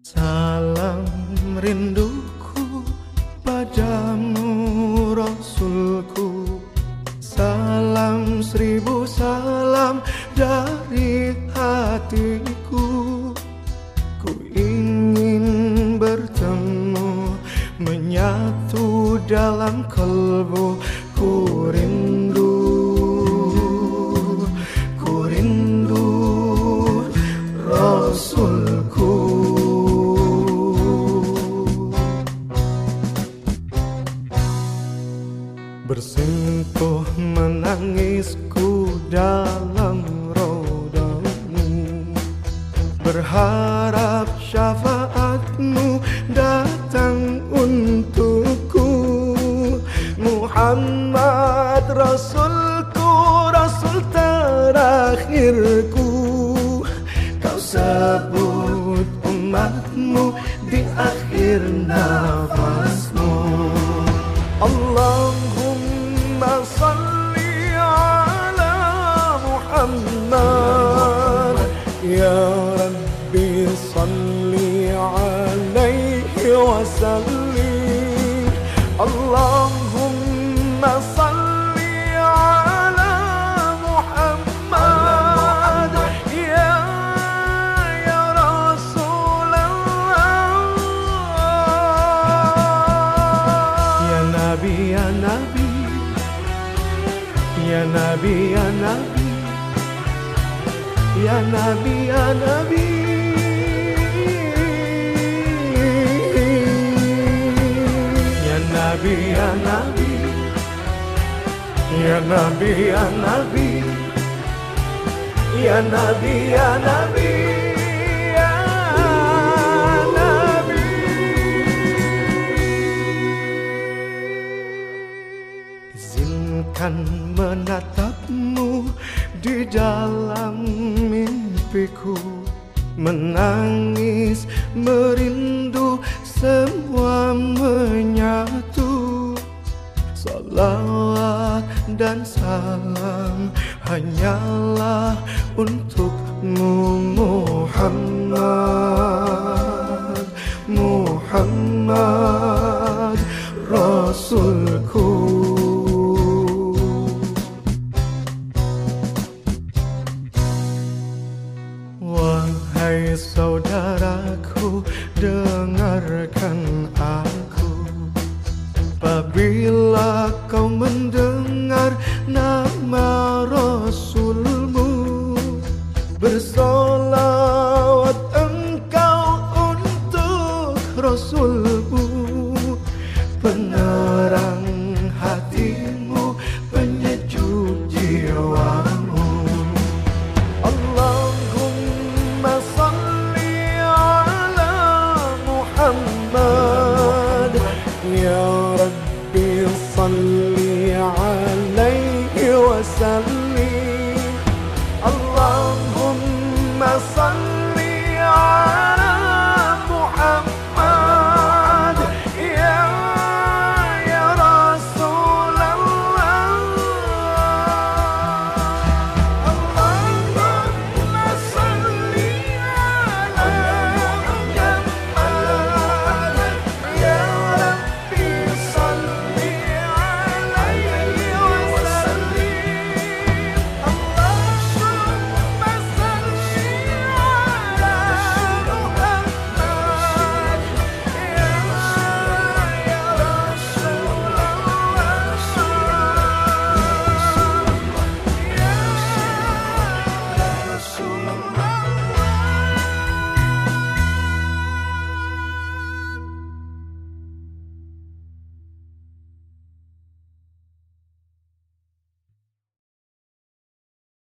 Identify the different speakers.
Speaker 1: Salam rinduku padamu Rasulku. Salam seribu salam dari dalam kalbu Ku rindu Ku rindu Rasulku. Bersentuh menangisku dalam rodamu Berharap syafaatmu رسولكو رسول تار آخركو. كوسا بوت أمتمو دي آخر نفسمو اللهم صل على محمد. يا ربي صل عليه وسلم. اللهم يا نبي يا نبي. يا نبي يا نبي. يا نبي يا نبي. يا نبي يا نبي. يا نبي يا نبي. Izinkan menatapmu di dalam mimpiku. Menangis, merindu, semua menyatu. Salawat dan salam hanyalah untukmu Muhammad Apabila kau mendengar nama Rasulmu Bersolawat صلي عليه وسلم. اللهم صل